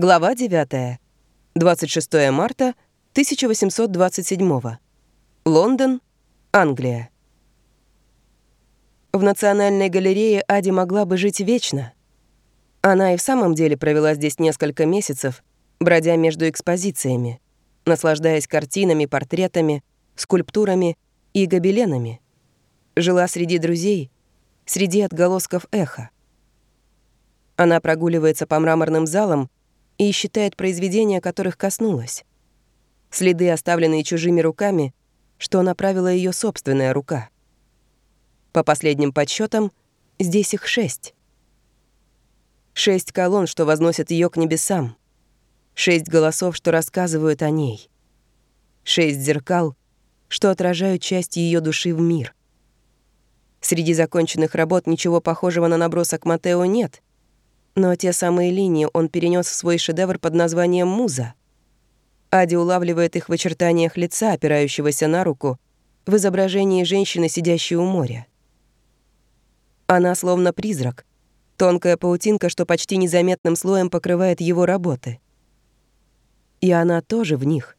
Глава 9. 26 марта 1827. Лондон, Англия. В Национальной галерее Ади могла бы жить вечно. Она и в самом деле провела здесь несколько месяцев, бродя между экспозициями, наслаждаясь картинами, портретами, скульптурами и гобеленами. Жила среди друзей, среди отголосков эха. Она прогуливается по мраморным залам, и считает произведения, которых коснулась. Следы, оставленные чужими руками, что направила ее собственная рука. По последним подсчетам, здесь их шесть. Шесть колонн, что возносят ее к небесам. Шесть голосов, что рассказывают о ней. Шесть зеркал, что отражают часть ее души в мир. Среди законченных работ ничего похожего на набросок Матео нет — но те самые линии он перенес в свой шедевр под названием «Муза». Ади улавливает их в очертаниях лица, опирающегося на руку, в изображении женщины, сидящей у моря. Она словно призрак, тонкая паутинка, что почти незаметным слоем покрывает его работы. И она тоже в них.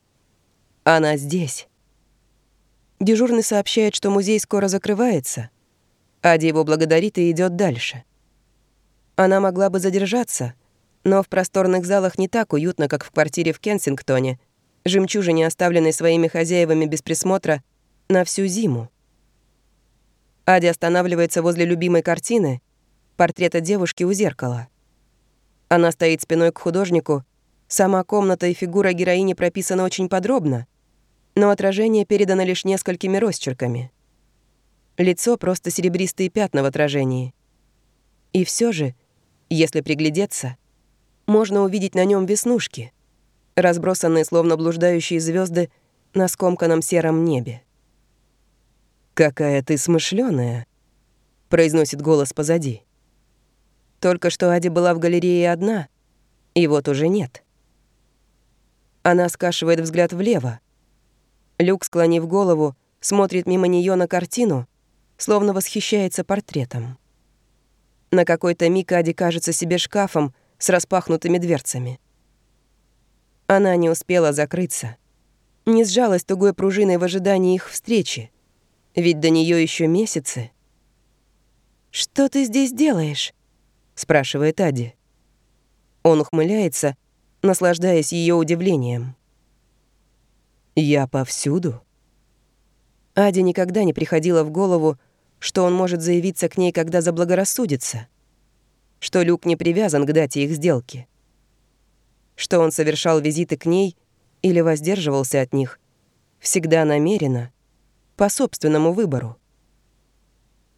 Она здесь. Дежурный сообщает, что музей скоро закрывается. Ади его благодарит и идет дальше. Она могла бы задержаться, но в просторных залах не так уютно, как в квартире в Кенсингтоне, жемчужине, оставленной своими хозяевами без присмотра на всю зиму. Ади останавливается возле любимой картины — портрета девушки у зеркала. Она стоит спиной к художнику, сама комната и фигура героини прописаны очень подробно, но отражение передано лишь несколькими росчерками. Лицо — просто серебристые пятна в отражении. И все же — если приглядеться, можно увидеть на нем веснушки, разбросанные словно блуждающие звезды на скомканном сером небе. «Какая ты смышленая, произносит голос позади. Только что Ади была в галерее одна, и вот уже нет. Она скашивает взгляд влево. Люк, склонив голову, смотрит мимо нее на картину, словно восхищается портретом. На какой-то миг Ади кажется себе шкафом с распахнутыми дверцами. Она не успела закрыться. Не сжалась тугой пружиной в ожидании их встречи. Ведь до нее еще месяцы. «Что ты здесь делаешь?» — спрашивает Ади. Он ухмыляется, наслаждаясь ее удивлением. «Я повсюду». Ади никогда не приходила в голову, что он может заявиться к ней, когда заблагорассудится, что Люк не привязан к дате их сделки, что он совершал визиты к ней или воздерживался от них, всегда намеренно, по собственному выбору.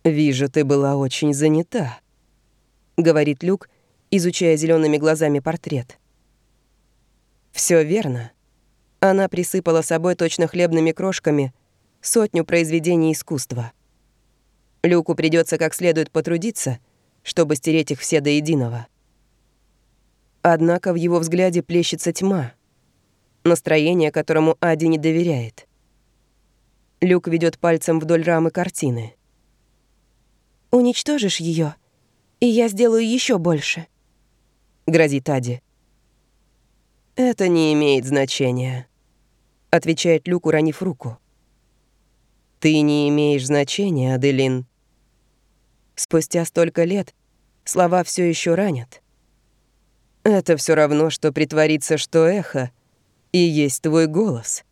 «Вижу, ты была очень занята», — говорит Люк, изучая зелеными глазами портрет. Все верно. Она присыпала собой точно хлебными крошками сотню произведений искусства — Люку придется как следует потрудиться, чтобы стереть их все до единого. Однако в его взгляде плещется тьма, настроение, которому Ади не доверяет. Люк ведет пальцем вдоль рамы картины. «Уничтожишь ее, и я сделаю еще больше», — грозит Ади. «Это не имеет значения», — отвечает Люк, уронив руку. «Ты не имеешь значения, Аделин. Спустя столько лет слова все еще ранят. Это все равно, что притвориться, что эхо и есть твой голос.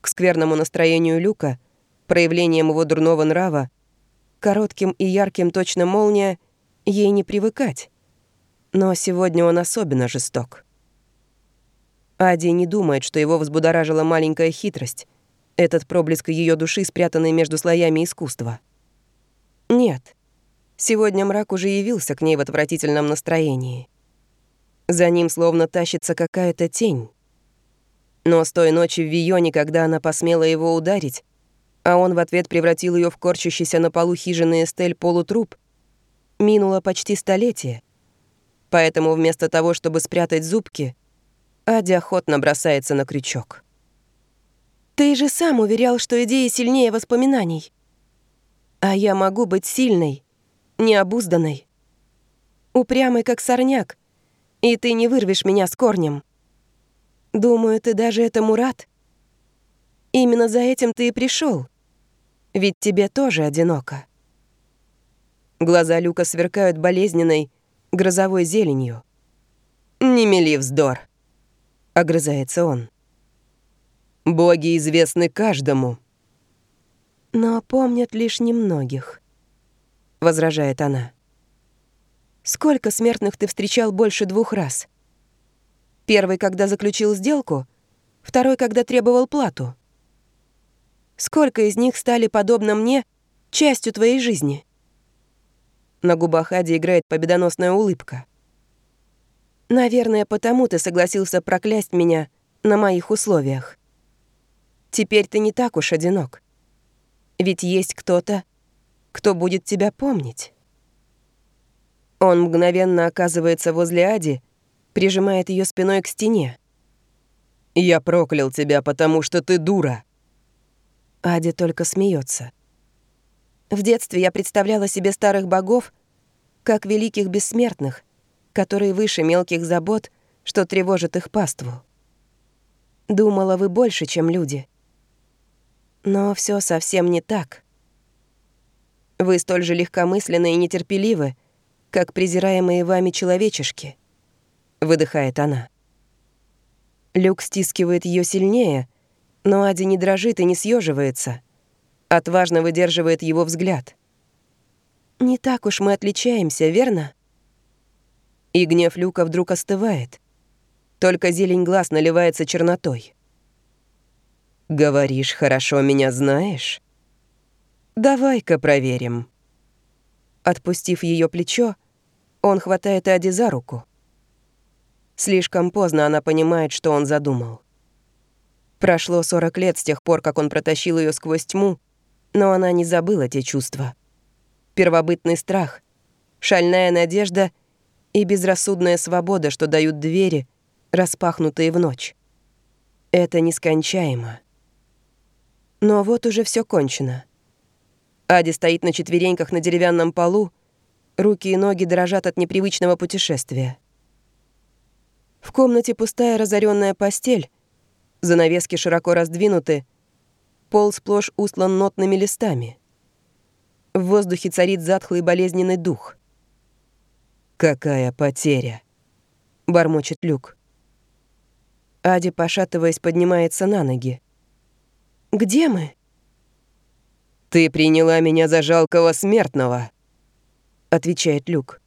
К скверному настроению Люка, проявлением его дурного нрава, коротким и ярким точно молния, ей не привыкать. Но сегодня он особенно жесток. Ади не думает, что его взбудоражила маленькая хитрость, этот проблеск ее души, спрятанный между слоями искусства. Нет. Сегодня мрак уже явился к ней в отвратительном настроении. За ним словно тащится какая-то тень. Но с той ночи в Вионе, когда она посмела его ударить, а он в ответ превратил ее в корчащийся на полу хижины Эстель полутруп, минуло почти столетие. Поэтому вместо того, чтобы спрятать зубки, Адя охотно бросается на крючок. «Ты же сам уверял, что идея сильнее воспоминаний», а я могу быть сильной, необузданной, упрямой, как сорняк, И ты не вырвешь меня с корнем. Думаю, ты даже этому рад. Именно за этим ты и пришел. Ведь тебе тоже одиноко. Глаза Люка сверкают болезненной, грозовой зеленью. «Не мели вздор», — огрызается он. «Боги известны каждому». «Но помнят лишь немногих», — возражает она. «Сколько смертных ты встречал больше двух раз? Первый, когда заключил сделку, второй, когда требовал плату. Сколько из них стали, подобно мне, частью твоей жизни?» На губах Ади играет победоносная улыбка. «Наверное, потому ты согласился проклясть меня на моих условиях. Теперь ты не так уж одинок. Ведь есть кто-то, кто будет тебя помнить». Он мгновенно оказывается возле Ади, прижимает ее спиной к стене. «Я проклял тебя, потому что ты дура!» Ади только смеется. В детстве я представляла себе старых богов как великих бессмертных, которые выше мелких забот, что тревожит их паству. Думала, вы больше, чем люди. Но все совсем не так. Вы столь же легкомысленны и нетерпеливы, как презираемые вами человечешки, выдыхает она. Люк стискивает ее сильнее, но Ади не дрожит и не съеживается — Отважно выдерживает его взгляд. «Не так уж мы отличаемся, верно?» И гнев Люка вдруг остывает. Только зелень глаз наливается чернотой. «Говоришь, хорошо меня знаешь?» «Давай-ка проверим». Отпустив ее плечо, он хватает Ади за руку. Слишком поздно она понимает, что он задумал. Прошло 40 лет с тех пор, как он протащил ее сквозь тьму, но она не забыла те чувства. Первобытный страх, шальная надежда и безрассудная свобода, что дают двери, распахнутые в ночь. Это нескончаемо. Но вот уже все кончено. Ади стоит на четвереньках на деревянном полу, руки и ноги дрожат от непривычного путешествия. В комнате пустая разоренная постель, занавески широко раздвинуты, Пол сплошь устлан нотными листами. В воздухе царит затхлый болезненный дух. «Какая потеря!» — бормочет Люк. Ади, пошатываясь, поднимается на ноги. «Где мы?» «Ты приняла меня за жалкого смертного», — отвечает Люк.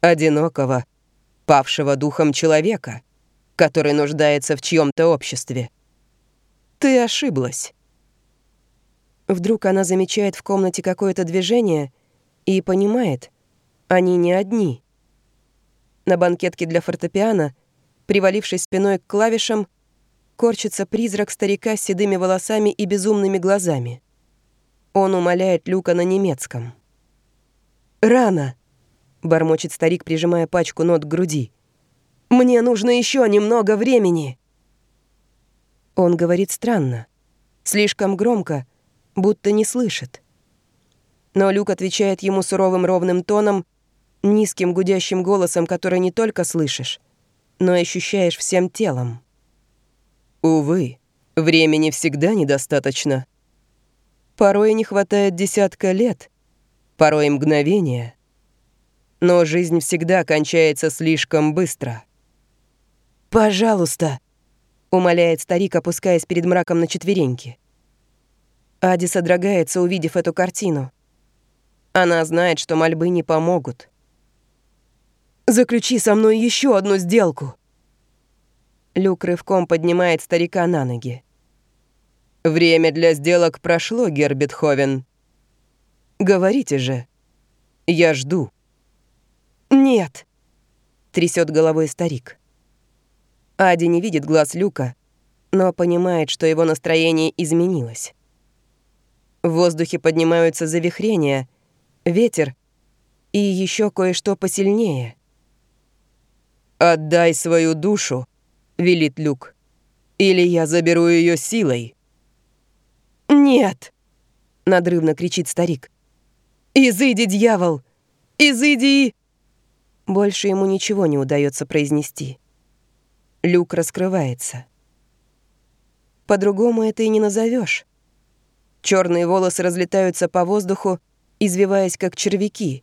«Одинокого, павшего духом человека, который нуждается в чьем-то обществе». Ты ошиблась. Вдруг она замечает в комнате какое-то движение и понимает, они не одни. На банкетке для фортепиано, привалившись спиной к клавишам, корчится призрак старика с седыми волосами и безумными глазами. Он умоляет Люка на немецком. «Рано!» — бормочет старик, прижимая пачку нот к груди. «Мне нужно еще немного времени!» Он говорит странно, слишком громко, будто не слышит. Но Люк отвечает ему суровым ровным тоном, низким гудящим голосом, который не только слышишь, но и ощущаешь всем телом. «Увы, времени всегда недостаточно. Порой не хватает десятка лет, порой мгновения. Но жизнь всегда кончается слишком быстро. «Пожалуйста», умоляет старик, опускаясь перед мраком на четвереньки. Ади содрогается, увидев эту картину. Она знает, что мольбы не помогут. «Заключи со мной еще одну сделку!» Люк рывком поднимает старика на ноги. «Время для сделок прошло, Гербетховен. Говорите же. Я жду». «Нет», — трясет головой старик. Ади не видит глаз Люка, но понимает, что его настроение изменилось. В воздухе поднимаются завихрения, ветер и еще кое-что посильнее. «Отдай свою душу», — велит Люк, — «или я заберу ее силой». «Нет!» — надрывно кричит старик. «Изыди, дьявол! Изыди!» Больше ему ничего не удается произнести. Люк раскрывается. По-другому это и не назовешь. Черные волосы разлетаются по воздуху, извиваясь как червяки.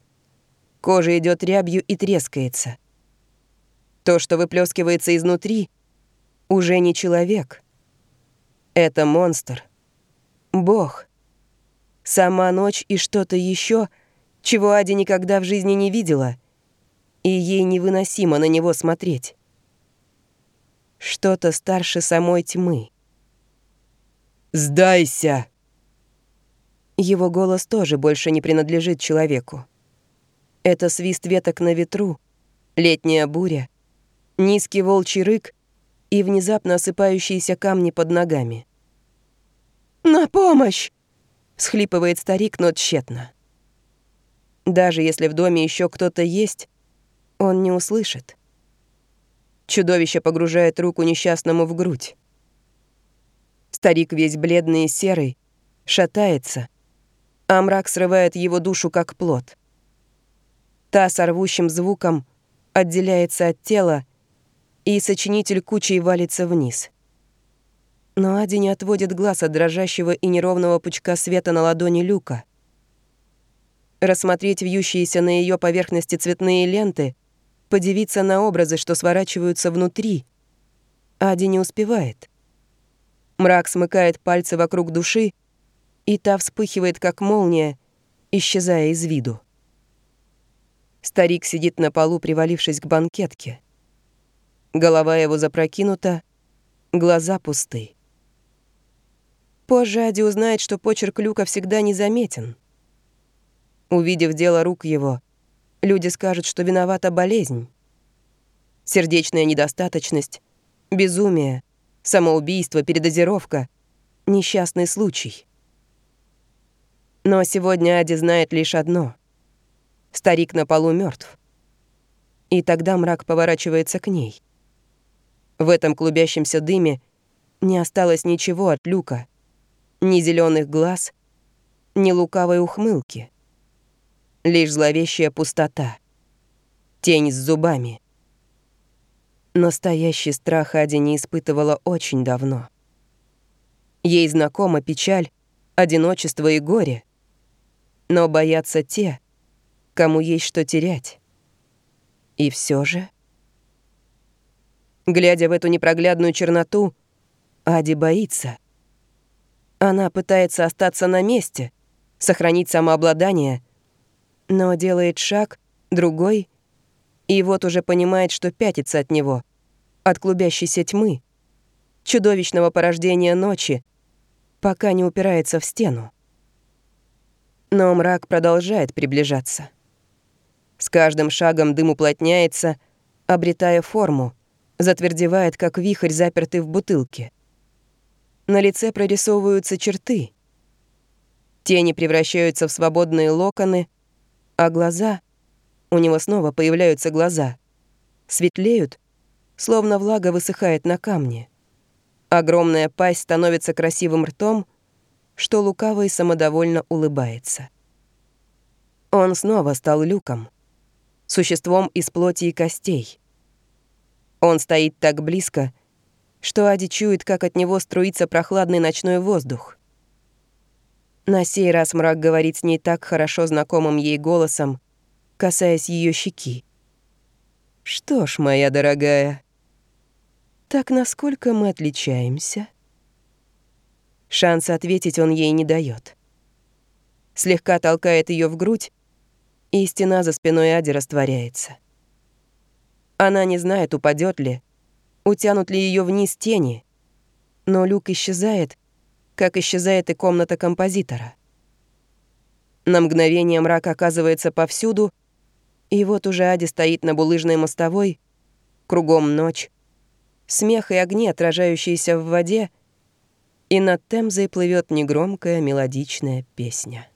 Кожа идет рябью и трескается. То, что выплескивается изнутри, уже не человек. Это монстр. Бог. Сама ночь и что-то еще, чего Ади никогда в жизни не видела, и ей невыносимо на него смотреть. Что-то старше самой тьмы. «Сдайся!» Его голос тоже больше не принадлежит человеку. Это свист веток на ветру, летняя буря, низкий волчий рык и внезапно осыпающиеся камни под ногами. «На помощь!» — схлипывает старик, но тщетно. Даже если в доме еще кто-то есть, он не услышит. Чудовище погружает руку несчастному в грудь. Старик весь бледный и серый, шатается — а мрак срывает его душу как плод. Та с рвущим звуком отделяется от тела, и сочинитель кучей валится вниз. Но Ади не отводит глаз от дрожащего и неровного пучка света на ладони люка. Рассмотреть вьющиеся на ее поверхности цветные ленты, подивиться на образы, что сворачиваются внутри. Ади не успевает. Мрак смыкает пальцы вокруг души, и та вспыхивает, как молния, исчезая из виду. Старик сидит на полу, привалившись к банкетке. Голова его запрокинута, глаза пусты. Позже Ади узнает, что почерк Люка всегда незаметен. Увидев дело рук его, люди скажут, что виновата болезнь. Сердечная недостаточность, безумие, самоубийство, передозировка, несчастный случай. Но сегодня Ади знает лишь одно. Старик на полу мертв. И тогда мрак поворачивается к ней. В этом клубящемся дыме не осталось ничего от люка. Ни зеленых глаз, ни лукавой ухмылки. Лишь зловещая пустота. Тень с зубами. Настоящий страх Ади не испытывала очень давно. Ей знакома печаль, одиночество и горе — но боятся те, кому есть что терять. И все же... Глядя в эту непроглядную черноту, Ади боится. Она пытается остаться на месте, сохранить самообладание, но делает шаг, другой, и вот уже понимает, что пятится от него, от клубящейся тьмы, чудовищного порождения ночи, пока не упирается в стену. Но мрак продолжает приближаться. С каждым шагом дым уплотняется, обретая форму, затвердевает, как вихрь, запертый в бутылке. На лице прорисовываются черты. Тени превращаются в свободные локоны, а глаза... У него снова появляются глаза. Светлеют, словно влага высыхает на камне. Огромная пасть становится красивым ртом — что лукаво и самодовольно улыбается. Он снова стал люком, существом из плоти и костей. Он стоит так близко, что Ади чует, как от него струится прохладный ночной воздух. На сей раз мрак говорит с ней так хорошо знакомым ей голосом, касаясь ее щеки. «Что ж, моя дорогая, так насколько мы отличаемся?» Шанса ответить он ей не дает. Слегка толкает ее в грудь, и стена за спиной Ади растворяется. Она не знает, упадет ли, утянут ли ее вниз тени, но люк исчезает, как исчезает и комната композитора. На мгновение мрак оказывается повсюду, и вот уже Ади стоит на булыжной мостовой, кругом ночь, смех и огни, отражающиеся в воде — и над Темзой плывет негромкая мелодичная песня.